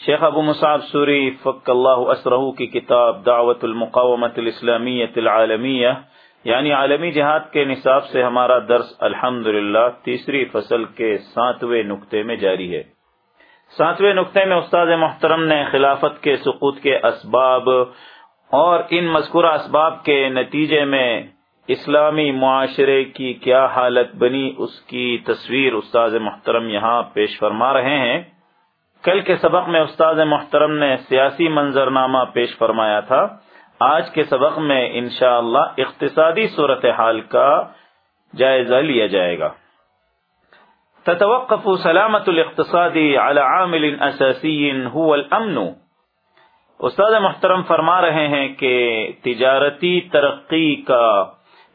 شیخ ابو Musab sorry فق اللہ اسرہ کی کتاب دعوت المقامت الاسلامیت العالمیہ یعنی عالمی جہاد کے نصاب سے ہمارا درس الحمد تیسری فصل کے ساتویں نقطے میں جاری ہے۔ ساتویں نقطے میں استاد محترم نے خلافت کے سقوط کے اسباب اور ان مذکورہ اسباب کے نتیجے میں اسلامی معاشرے کی کیا حالت بنی اس کی تصویر استاد محترم یہاں پیش فرما رہے ہیں۔ کل کے سبق میں استاد محترم نے سیاسی منظرنامہ پیش فرمایا تھا۔ آج کے سبق میں انشاءاللہ اللہ اقتصادی صورتحال کا جائزہ لیا جائے گا۔ تتوقف سلامت الاقتصادی على عامل اساسی هو الامن استاد محترم فرما رہے ہیں کہ تجارتی ترقی کا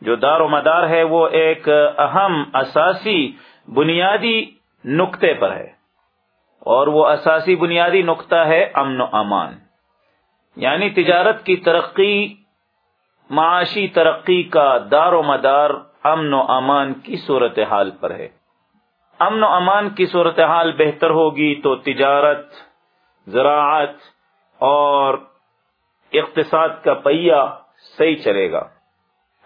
جو دار و مدار ہے وہ ایک اہم اساسی بنیادی نقطے پر ہے۔ اور وہ اساسی بنیادی نقطہ ہے امن و امان۔ یعنی تجارت کی ترقی، معاشی ترقی کا دار و مدار امن و امان کی صورتحال پر ہے۔ امن و امان کی صورتحال بہتر ہوگی تو تجارت، زراعت اور اقتصاد کا پہیا صحیح چلے گا۔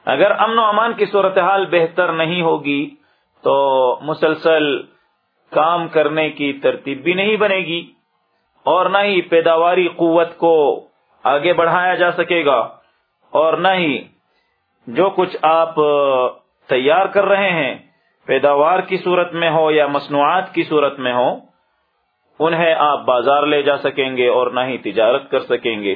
اگر امن و امان کی صورتحال بہتر نہیں ہوگی تو مسلسل کام کرنے کی ترتیب بھی نہیں بنے گی اور نہ ہی پیداواری قوت کو آگے بڑھایا جا سکے گا اور نہ ہی جو کچھ آپ تیار کر رہے ہیں، پیداوار کی صورت میں ہو یا مصنوعات کی صورت میں ہو، انہیں آپ بازار لے جا سکیں گے اور نہ ہی تجارت کر سکیں گے۔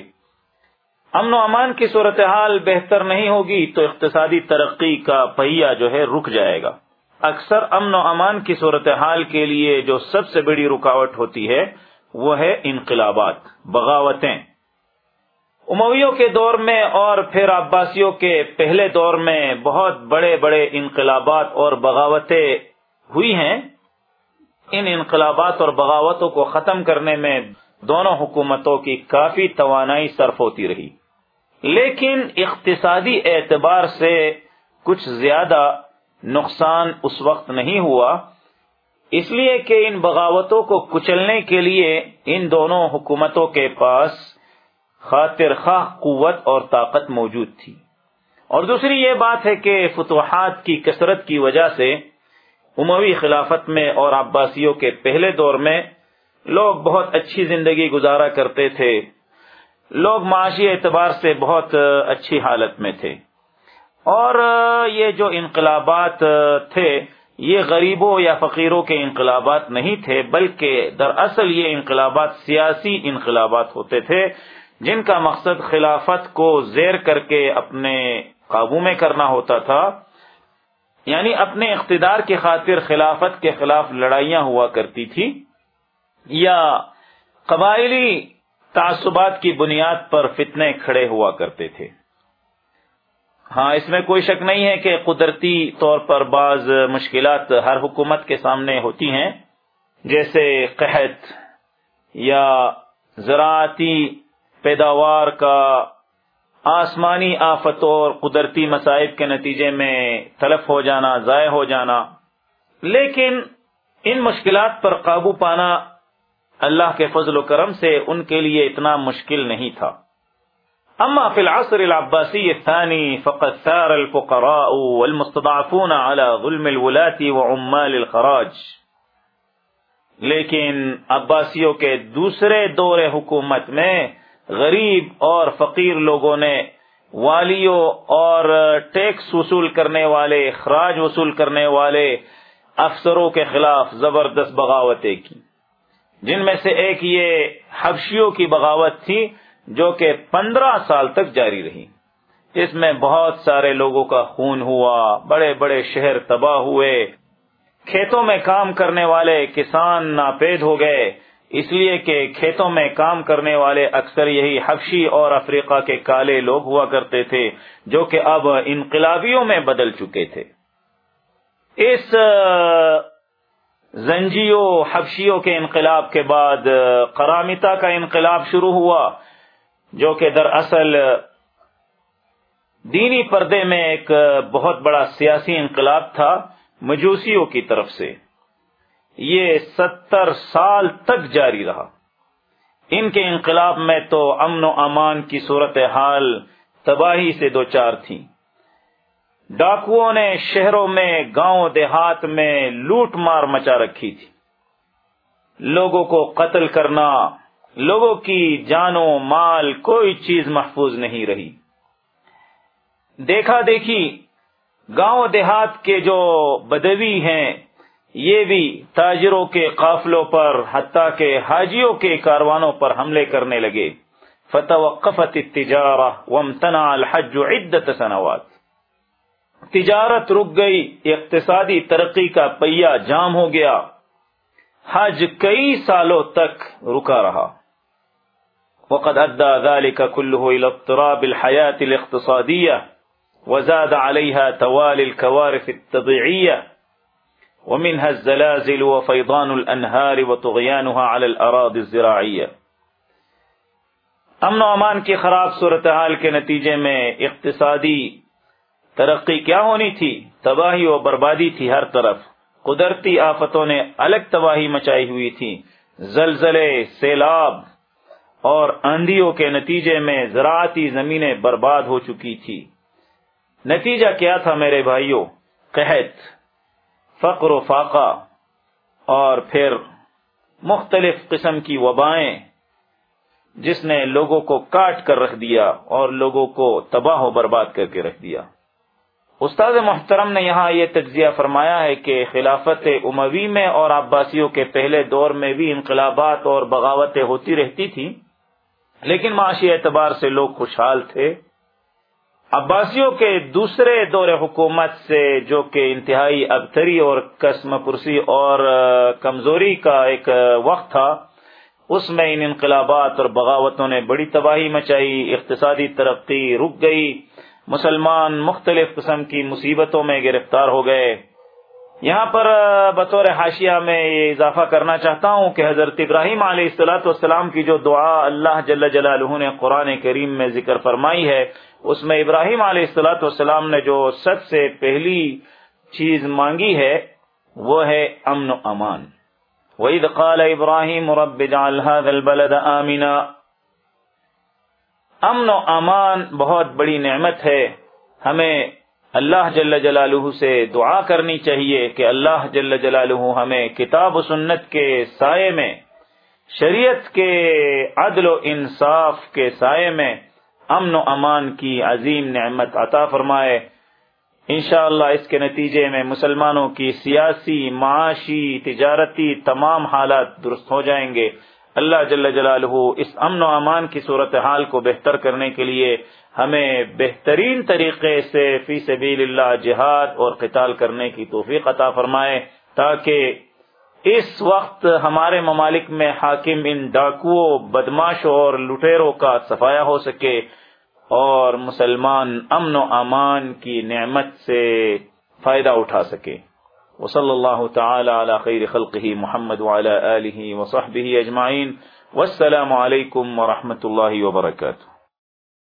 امن و امان کی صورتحال بہتر نہیں ہوگی تو اقتصادی ترقی کا پہیا جو ہے رک جائے گا۔ اکثر امن و امان کی صورتحال کے لیے جو سب سے بڑی رکاوٹ ہوتی ہے، وہ ہے انقلابات، بغاوتیں۔ امویوں کے دور میں اور پھر عباسیوں کے پہلے دور میں بہت بڑے بڑے انقلابات اور بغاوتیں ہوئی ہیں۔ ان انقلابات اور بغاوتوں کو ختم کرنے میں دونوں حکومتوں کی کافی توانائی صرف ہوتی رہی۔ لیکن اقتصادی اعتبار سے کچھ زیادہ نقصان اس وقت نہیں ہوا۔ اس لیے کہ ان بغاوتوں کو کچلنے کے لیے ان دونوں حکومتوں کے پاس خاطر خواہ قوت اور طاقت موجود تھی۔ اور دوسری یہ بات ہے کہ فتوحات کی کثرت کی وجہ سے اموی خلافت میں اور عباسیوں کے پہلے دور میں لوگ بہت اچھی زندگی گزارا کرتے تھے۔ لوگ معاشی اعتبار سے بہت اچھی حالت میں تھے۔ اور یہ جو انقلابات تھے، یہ غریبوں یا فقیروں کے انقلابات نہیں تھے، بلکہ دراصل یہ انقلابات سیاسی انقلابات ہوتے تھے، جن کا مقصد خلافت کو زیر کر کے اپنے قابو میں کرنا ہوتا تھا۔ یعنی اپنے اقتدار کی خاطر خلافت کے خلاف لڑائیاں ہوا کرتی تھی، یا قبائلی تعصبات کی بنیاد پر فتنے کھڑے ہوا کرتے تھے۔ ہاں اس میں کوئی شک نہیں ہے کہ قدرتی طور پر بعض مشکلات ہر حکومت کے سامنے ہوتی ہیں، جیسے قحط یا زراعتی پیداوار کا آسمانی آفت اور قدرتی مصائب کے نتیجے میں تلف ہو جانا، ضائع ہو جانا۔ لیکن ان مشکلات پر قابو پانا اللہ کے فضل و کرم سے ان کے لیے اتنا مشکل نہیں تھا۔ اما في العصر العباسي الثاني فقد ثار الفقراء والمستضعفون على ظلم الولاة وعمال الخراج. لیکن عباسیوں کے دوسرے دور حکومت میں غریب اور فقیر لوگوں نے والیوں اور ٹیکس وصول کرنے والے خراج وصول کرنے والے افسروں کے خلاف زبردست بغاوتیں کی۔ جن میں سے ایک یہ حبشیوں کی بغاوت تھی جو کہ پندرہ سال تک جاری رہی۔ اس میں بہت سارے لوگوں کا خون ہوا، بڑے بڑے شہر تباہ ہوئے، کھیتوں میں کام کرنے والے کسان ناپید ہو گئے۔ اس لیے کہ کھیتوں میں کام کرنے والے اکثر یہی حفشی اور افریقہ کے کالے لوگ ہوا کرتے تھے، جو کہ اب انقلابیوں میں بدل چکے تھے۔ اس، زنجیوں حفشیوں کے انقلاب کے بعد کرامتا کا انقلاب شروع ہوا۔ جو کہ دراصل دینی پردے میں ایک بہت بڑا سیاسی انقلاب تھا مجوسیوں کی طرف سے۔ یہ ستر سال تک جاری رہا۔ ان کے انقلاب میں تو امن و امان کی صورت حال تباہی سے دو چار تھی ڈاکوؤں نے شہروں میں، گاؤں دیہات میں لوٹ مار مچا رکھی تھی۔ لوگوں کو قتل کرنا لوگوں کی جان و مال کوئی چیز محفوظ نہیں رہی۔ دیکھا دیکھی، گاؤں دیہات کے جو بدوی ہیں، یہ بھی تاجروں کے قافلوں پر، حتیٰ کے حاجیوں کے کاروانوں پر حملے کرنے لگے۔ فتوقفت التجارہ وامتنع الحج عدت سنوات۔ تجارت رک گئی، اقتصادی ترقی کا پہیا جام ہو گیا۔ حج کئی سالوں تک رکا رہا۔ وقد ادى ذلك كله الى اضطراب الحياه الاقتصاديه وزاد عليها توالي الكوارث الطبيعيه ومنها الزلازل وفيضان الانهار وطغيانها على الاراضي الزراعيه امن و امان کی خراب صورتحال کے نتیجے میں اقتصادی ترقی کیا ہونی تھی؟ تباہی و بربادی تھی ہر طرف. قدرتی آفتوں نے الگ تباہی مچائی ہوئی تھی. زلزلے، سیلاب اور آندھیوں کے نتیجے میں زراعتی زمینیں برباد ہو چکی تھی۔ نتیجہ کیا تھا میرے بھائیوں؟ قحط، فقر و فاقہ اور پھر مختلف قسم کی وبائیں، جس نے لوگوں کو کاٹ کر رکھ دیا اور لوگوں کو تباہ و برباد کر کے رکھ دیا۔ استاد محترم نے یہاں یہ تجزیہ فرمایا ہے کہ خلافت اموی میں اور عباسیوں کے پہلے دور میں بھی انقلابات اور بغاوتیں ہوتی رہتی تھی لیکن معاشی اعتبار سے لوگ خوشحال تھے۔ عباسیوں کے دوسرے دور حکومت سے جو کہ انتہائی ابتری اور قسم پرسی اور کمزوری کا ایک وقت تھا، اس میں ان انقلابات اور بغاوتوں نے بڑی تباہی مچائی، اقتصادی ترقی رک گئی، مسلمان مختلف قسم کی مصیبتوں میں گرفتار ہو گئے۔ یہاں پر بطور حاشیہ میں یہ اضافہ کرنا چاہتا ہوں کہ حضرت ابراہیم علیہ السلاۃ والسلام کی جو دعا اللہ جل جلالہ نے قرآن کریم میں ذکر فرمائی ہے، اس میں ابراہیم علیہ السلاۃ والسلام نے جو سب سے پہلی چیز مانگی ہے، وہ ہے امن و امان۔ وعید قال ابراہیم رب البلد آمینہ امن و امان بہت بڑی نعمت ہے، ہمیں اللہ جل جلالہ سے دعا کرنی چاہیے کہ اللہ جل جلالہ ہمیں کتاب و سنت کے سائے میں، شریعت کے عدل و انصاف کے سائے میں امن و امان کی عظیم نعمت عطا فرمائے۔ انشاءاللہ اللہ اس کے نتیجے میں مسلمانوں کی سیاسی، معاشی، تجارتی تمام حالات درست ہو جائیں گے۔ اللہ جل جلالہ اس امن و امان کی صورت حال کو بہتر کرنے کے لیے ہمیں بہترین طریقے سے فی سبیل اللہ جہاد اور قتال کرنے کی توفیق عطا فرمائے تاکہ اس وقت ہمارے ممالک میں حاکم ان ڈاکو بدماشوں اور لٹیروں کا صفایا ہو سکے اور مسلمان امن و امان کی نعمت سے فائدہ اٹھا سکے۔ وصلى الله تعالى على خير خلقه محمد وعلى آله وصحبه أجمعين والسلام عليكم ورحمة الله وبركاته